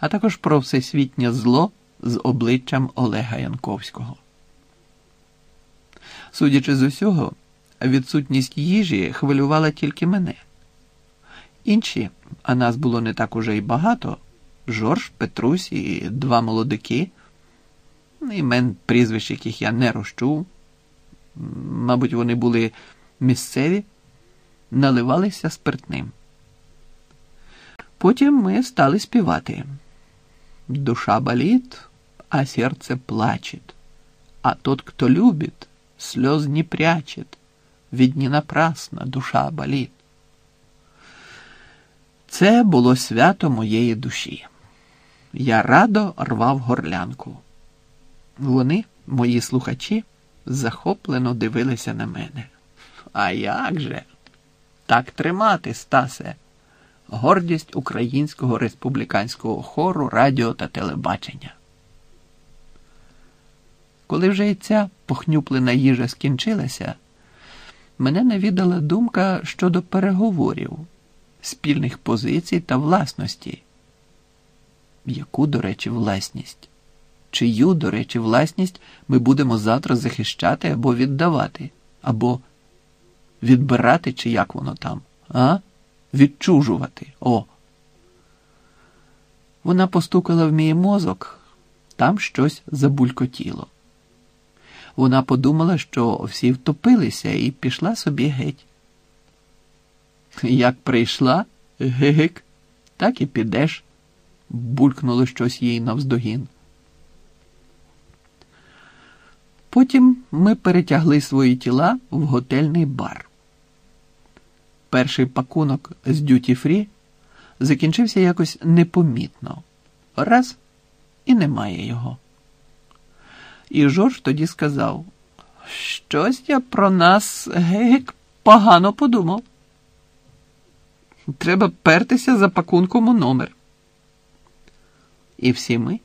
а також про всесвітнє зло з обличчям Олега Янковського. Судячи з усього, відсутність їжі хвилювала тільки мене. Інші, а нас було не так уже й багато Жорж, Петрусь і два молодики, імен прізвищ, яких я не розчув. Мабуть, вони були місцеві, наливалися спиртним. Потім ми стали співати. Душа болит, а серце плачет, а тот, кто любит, слез не прячет, ведь не напрасно душа болит. Це було свято моєї душі. Я радо рвав горлянку. Вони, мої слухачі, захоплено дивилися на мене. А як же? Так тримати, Стасе, гордість українського республіканського хору, радіо та телебачення. Коли вже і ця похнюплена їжа скінчилася, мене навідала думка щодо переговорів, спільних позицій та власності. Яку, до речі, власність? Чию, до речі, власність ми будемо завтра захищати або віддавати, або відбирати, чи як воно там, а? Відчужувати. О. Вона постукала в мій мозок, там щось забулькотіло. Вона подумала, що всі втопилися, і пішла собі геть. Як прийшла, гигик, так і підеш, булькнуло щось їй навздогін. Потім ми перетягли свої тіла в готельний бар. Перший пакунок з дюті фрі закінчився якось непомітно. Раз і немає його. І Жорж тоді сказав: Щось я про нас гек погано подумав. Треба пертися за пакунком у номер. І всі ми,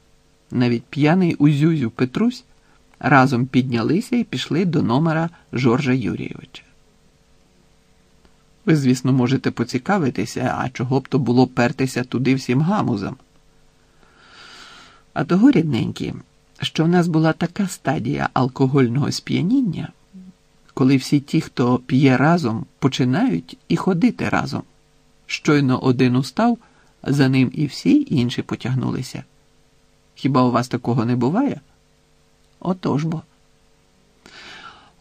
навіть п'яний Узюзю Петрусь, разом піднялися і пішли до номера Жоржа Юрійовича. Ви, звісно, можете поцікавитися, а чого б то було пертися туди всім гамузам. А того, рідненькі, що в нас була така стадія алкогольного сп'яніння, коли всі ті, хто п'є разом, починають і ходити разом. Щойно один устав, за ним і всі інші потягнулися. Хіба у вас такого не буває? Отож бо.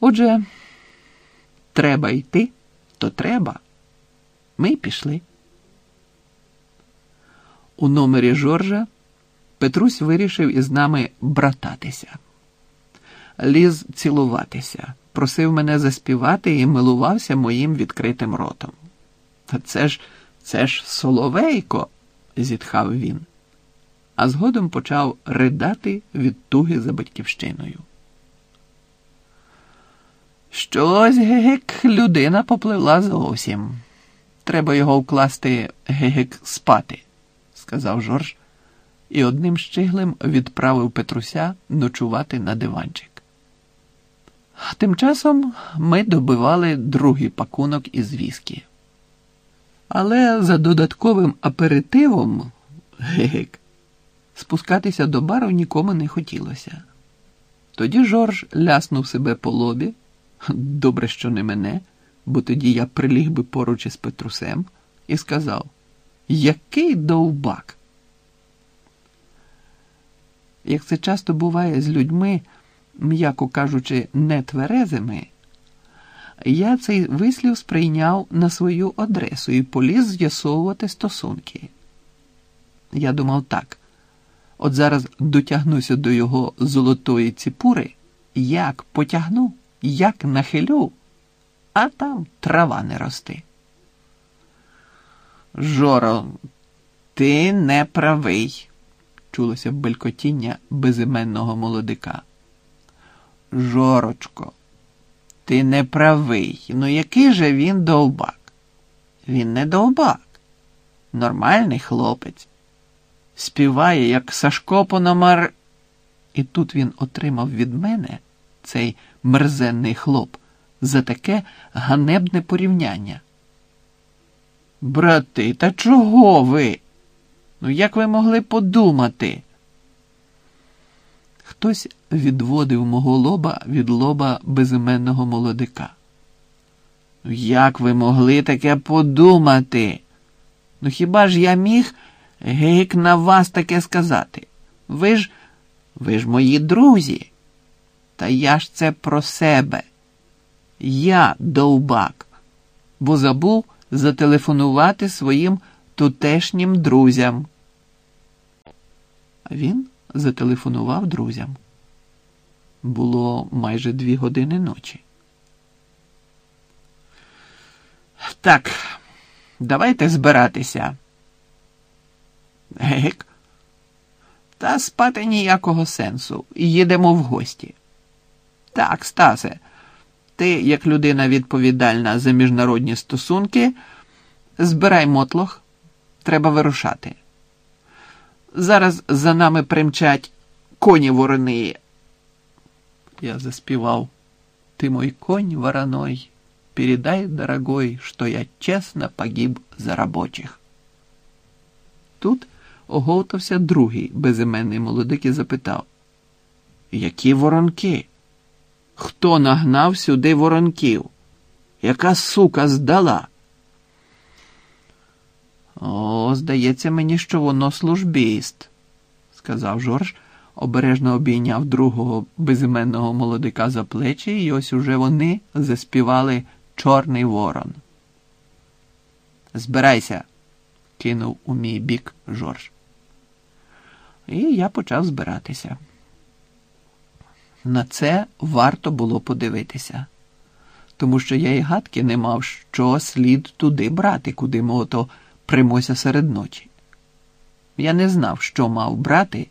Отже, треба йти, то треба. Ми пішли. У номері Жоржа Петрусь вирішив із нами брататися, ліз цілуватися, просив мене заспівати і милувався моїм відкритим ротом. Та це ж, це ж соловейко, зітхав він а згодом почав ридати від туги за батьківщиною. Щось гегек людина попливла зовсім. Треба його вкласти гегек спати, сказав Жорж, і одним щиглем відправив Петруся ночувати на диванчик. Тим часом ми добивали другий пакунок із віскі. Але за додатковим аперитивом гегек спускатися до бару нікому не хотілося. Тоді Жорж ляснув себе по лобі. Добре, що не мене, бо тоді я приліг би поруч із Петрусем і сказав: Який довбак! Як це часто буває з людьми, м'яко кажучи, нетверезими, я цей вислів сприйняв на свою адресу і поліз з'ясовувати стосунки. Я думав так. От зараз дотягнуся до його золотої ціпури, як потягну, як нахилю, а там трава не рости. Жоро, ти не правий, чулося белькотіння безіменного молодика. Жорочко, ти не правий. Ну який же він довбак? Він не довбак, нормальний хлопець співає, як Сашко Пономар. І тут він отримав від мене цей мерзенний хлоп за таке ганебне порівняння. Брати, та чого ви? Ну, як ви могли подумати? Хтось відводив мого лоба від лоба безіменного молодика. Ну, як ви могли таке подумати? Ну, хіба ж я міг гейк на вас таке сказати? Ви ж, ви ж мої друзі. Та я ж це про себе. Я довбак, бо забув зателефонувати своїм тутешнім друзям. Він зателефонував друзям. Було майже дві години ночі. Так, давайте збиратися. Гек. Та спати ніякого сенсу. Їдемо в гості. Так, Стасе, ти, як людина відповідальна за міжнародні стосунки, збирай мотлох, треба вирушати. Зараз за нами примчать коні ворони. Я заспівав. Ти мой конь вороной, передай, дорогой, что я чесно погиб за рабочих. Тут оговтався другий безіменний молодик і запитав: Які воронки? Хто нагнав сюди воронків? Яка сука здала? О, здається мені, що воно службіст, сказав Жорж, обережно обійняв другого безіменного молодика за плечі, і ось уже вони заспівали Чорний Ворон. Збирайся, кинув у мій бік Жорж. І я почав збиратися. На це варто було подивитися, тому що я й гадки не мав, що слід туди брати, куди ми ото примося серед ночі. Я не знав, що мав брати.